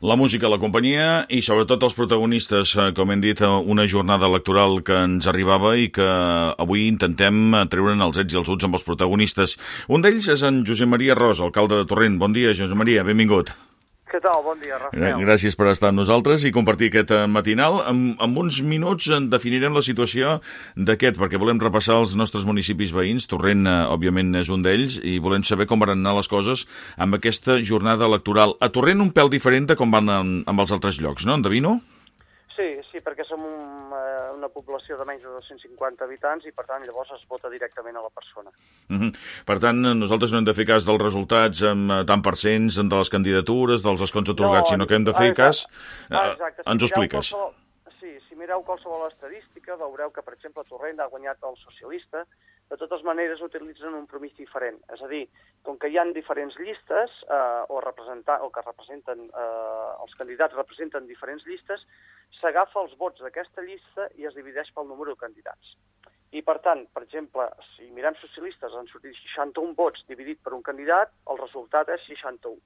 La música, la companyia i sobretot els protagonistes, eh, com hem dit, eh, una jornada electoral que ens arribava i que avui intentem treure'n els ets i els uts amb els protagonistes. Un d'ells és en Josep Maria Ros, alcalde de Torrent. Bon dia, Josep Maria, benvingut. Què tal? Bon dia, Rafael. Gràcies per estar amb nosaltres i compartir aquest eh, matinal. En, en uns minuts en definirem la situació d'aquest, perquè volem repassar els nostres municipis veïns. Torrent, òbviament, és un d'ells, i volem saber com van anar les coses amb aquesta jornada electoral. A Torrent un pèl diferent de com van amb, amb els altres llocs, no? Endevino? Sí, sí, perquè som un, eh, una població de menys de 250 habitants i, per tant, llavors es vota directament a la persona. Uh -huh. Per tant, nosaltres no hem de fer cas dels resultats amb eh, tant per cents de les candidatures, dels escons atorgats, no, sinó que hem de fer cas... Ah, exacte. Si ens ho expliques. Qualsevol, sí, si mireu qualsevol estadística, veureu que, per exemple, Torrent ha guanyat el socialista, de totes maneres utilitzen un promís diferent. És a dir, com que hi han diferents llistes eh, o, representar, o que representen, eh, els candidats representen diferents llistes, s'agafa els vots d'aquesta llista i es divideix pel número de candidats. I, per tant, per exemple, si mirem socialistes, han sortit 61 vots dividit per un candidat, el resultat és 61.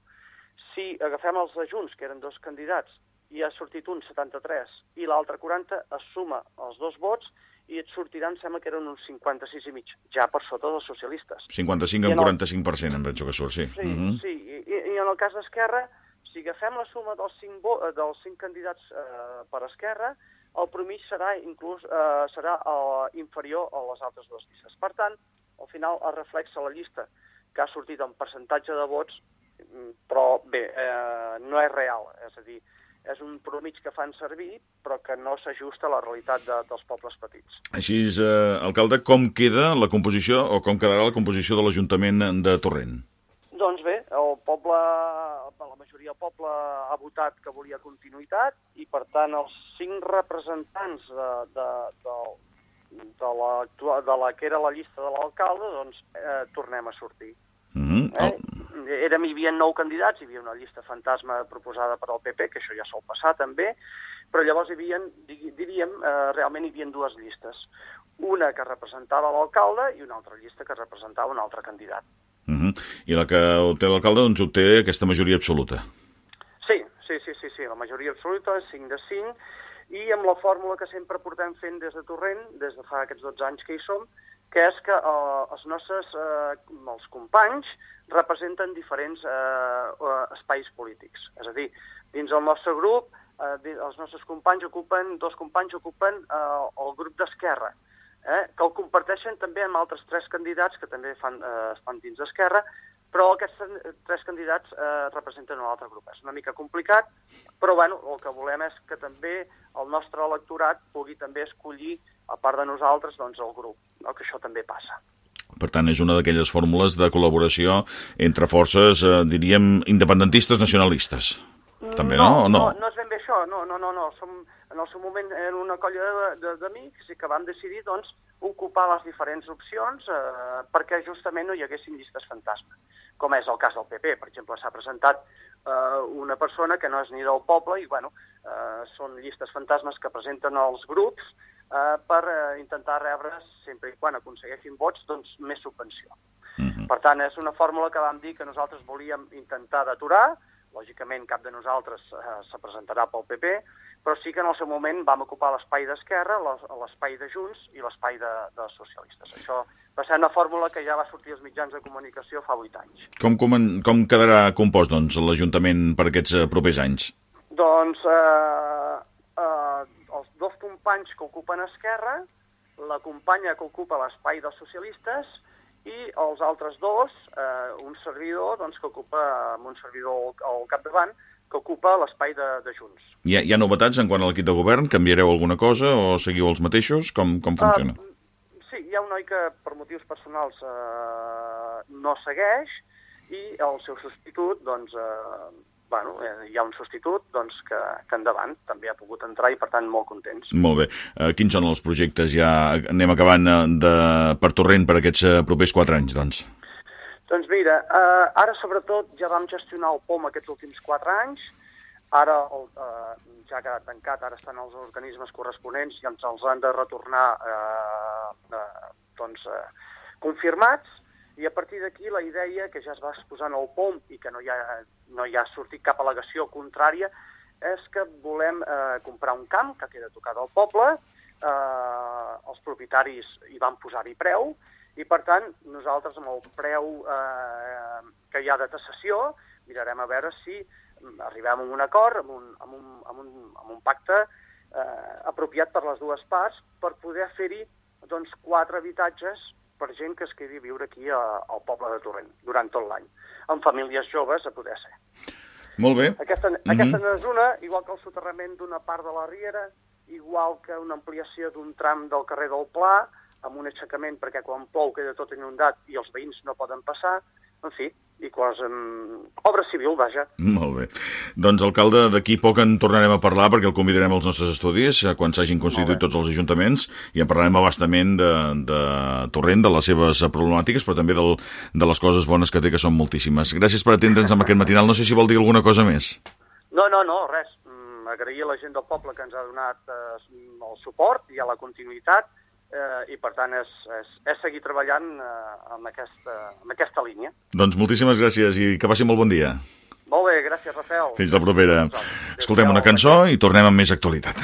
Si agafem els de Junts, que eren dos candidats, i ha sortit un 73 i l'altre 40, es suma els dos vots i et sortiran, sembla que eren uns 56 i mig, ja per sota dels socialistes. 55 en 45%, em penso que surt, sí. Sí, uh -huh. sí. I, i en el cas d'Esquerra, si agafem la suma dels cinc, eh, dels cinc candidats eh, per Esquerra, el promís serà inclús eh, serà eh, inferior a les altres dues llistes. Per tant, al final es reflexa la llista que ha sortit en percentatge de vots, mm, però bé, eh, no és real, és a dir, és un promig que fan servir, però que no s'ajusta a la realitat de, dels pobles petits. Així, eh, alcalde, com queda la composició, o com quedarà la composició de l'Ajuntament de Torrent? Doncs bé, el poble, la majoria del poble ha votat que volia continuïtat i, per tant, els cinc representants de, de, de, de, la, de la que era la llista de l'alcalde, doncs eh, tornem a sortir. Mm -hmm. eh? Érem, hi havia nou candidats, hi havia una llista fantasma proposada per al PP, que això ja sol passar també, però llavors hi havia, diríem, eh, realment hi havia dues llistes. Una que representava l'alcalde i una altra llista que representava un altre candidat. Uh -huh. I la que té l'alcalde doncs, obté aquesta majoria absoluta. Sí, sí, sí, sí, sí, la majoria absoluta és 5 de 5, i amb la fórmula que sempre portem fent des de Torrent, des de fa aquests 12 anys que hi som, que és que eh, els nostres eh, els companys representen diferents eh, espais polítics. És a dir, dins el nostre grup, eh, els nostres companys ocupen, dos companys ocupen eh, el grup d'Esquerra, eh, que el comparteixen també amb altres tres candidats que també fan, eh, estan dins d'Esquerra, però aquests tres candidats eh, representen un altre grup. És una mica complicat, però bueno, el que volem és que també el nostre electorat pugui també escollir, a part de nosaltres, doncs el grup, no? que això també passa. Per tant, és una d'aquelles fórmules de col·laboració entre forces, eh, diríem, independentistes nacionalistes. També, no? No, no, no, és ben bé això, no, no, no, no. Som, en el seu moment era una colla d'amics i que vam decidir, doncs, ocupar les diferents opcions eh, perquè justament no hi haguessin llistes fantasma, com és el cas del PP. Per exemple, s'ha presentat eh, una persona que no és ni del poble i, bueno, eh, són llistes fantasmes que presenten els grups eh, per eh, intentar rebre, sempre i quan aconsegueixin vots, doncs, més subvenció. Mhm. -huh. Per tant, és una fórmula que vam dir que nosaltres volíem intentar d'aturar, lògicament cap de nosaltres eh, se presentarà pel PP, però sí que en el seu moment vam ocupar l'espai d'Esquerra, l'espai de Junts i l'espai de, de socialistes. Això va ser una fòrmula que ja va sortir als mitjans de comunicació fa 8 anys. Com, com, com quedarà compost doncs, l'Ajuntament per aquests eh, propers anys? Doncs eh, companys que ocupen Esquerra, la companya que ocupa l'espai dels socialistes i els altres dos, eh, un servidor doncs, que ocupa, amb un servidor al, al capdavant, que ocupa l'espai de, de Junts. Hi ha, hi ha novetats en quant a l'equip de govern? Canviareu alguna cosa o seguiu els mateixos? Com, com funciona? Uh, sí, hi ha un noi que per motius personals uh, no segueix i el seu substitut, doncs, uh, bueno, eh, hi ha un substitut doncs, que, que endavant també ha pogut entrar i, per tant, molt contents. Molt bé. Uh, quins són els projectes? Ja anem acabant de, per Torrent per aquests uh, propers quatre anys, doncs. Doncs mira, eh, ara sobretot ja vam gestionar el POM aquests últims quatre anys, ara el, eh, ja ha quedat tancat, ara estan els organismes corresponents i ens els han de retornar eh, eh, doncs, eh, confirmats, I a partir d'aquí la idea, que ja es va exposar en el POM i que no hi ha, no hi ha sortit cap al·legació contrària, és que volem eh, comprar un camp que queda tocat al poble, eh, els propietaris hi van posar-hi preu, i per tant nosaltres amb el preu eh, que hi ha de taxació mirarem a veure si arribem a un acord, amb un, amb un, amb un, amb un pacte eh, apropiat per les dues parts per poder fer-hi doncs, quatre habitatges per gent que es quedi a viure aquí a, al poble de Torrent durant tot l'any, amb famílies joves a poder ser. Molt bé. Aquesta, mm -hmm. aquesta és una, igual que el soterrament d'una part de la Riera, igual que una ampliació d'un tram del carrer del Pla, amb un aixecament perquè quan plou queda tot inundat i els veïns no poden passar, en fi, i quasi um, obra civil, vaja. Molt bé. Doncs, alcalde, d'aquí poc en tornarem a parlar perquè el convidarem als nostres estudis eh, quan s'hagin constituït tots els ajuntaments i en parlarem abastament de, de Torrent, de les seves problemàtiques, però també del, de les coses bones que té, que són moltíssimes. Gràcies per atendre'ns amb aquest matinal. No sé si vol dir alguna cosa més. No, no, no, res. Mm, agrair a la gent del poble que ens ha donat eh, el suport i a la continuïtat eh, i per tant és, és, és seguir treballant eh, en, aquesta, en aquesta línia. Doncs moltíssimes gràcies i que passi molt bon dia. Molt bé, gràcies, Rafael. Fins la propera. Escoltem una cançó i tornem amb més actualitat.